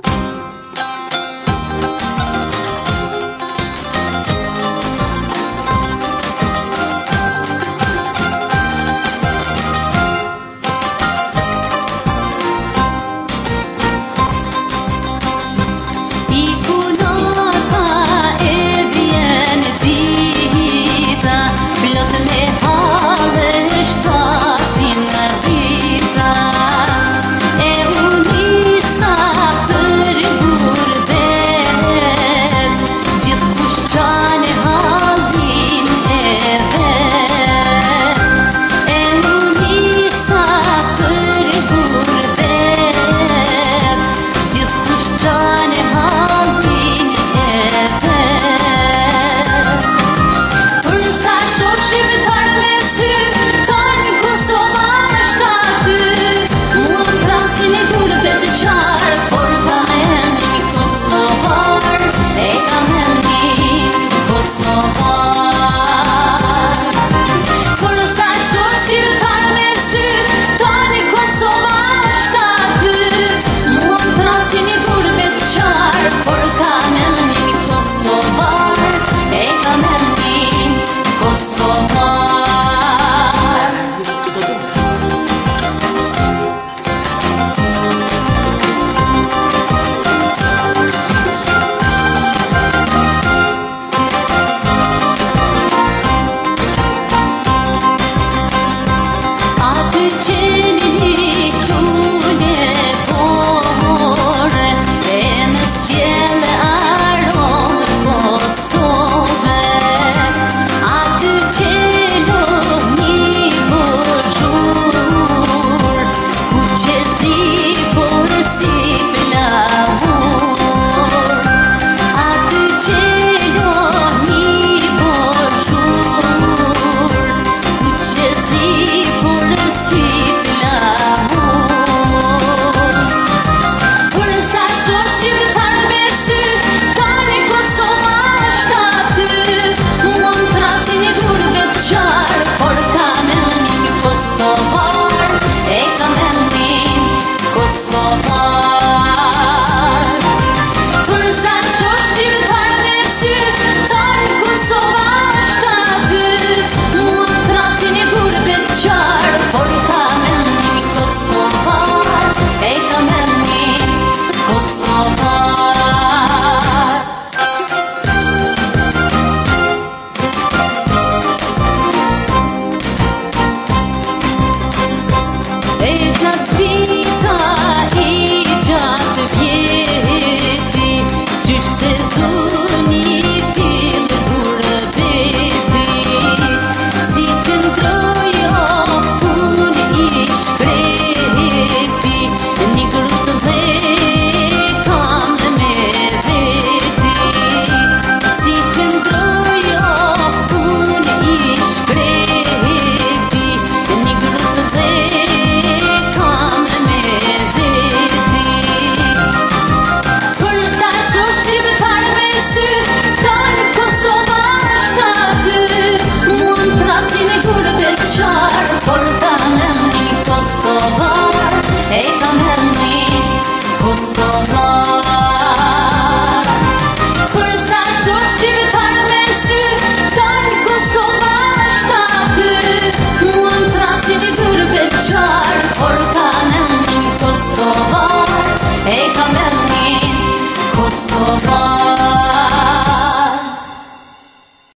you 멈추지 Because ای تا من این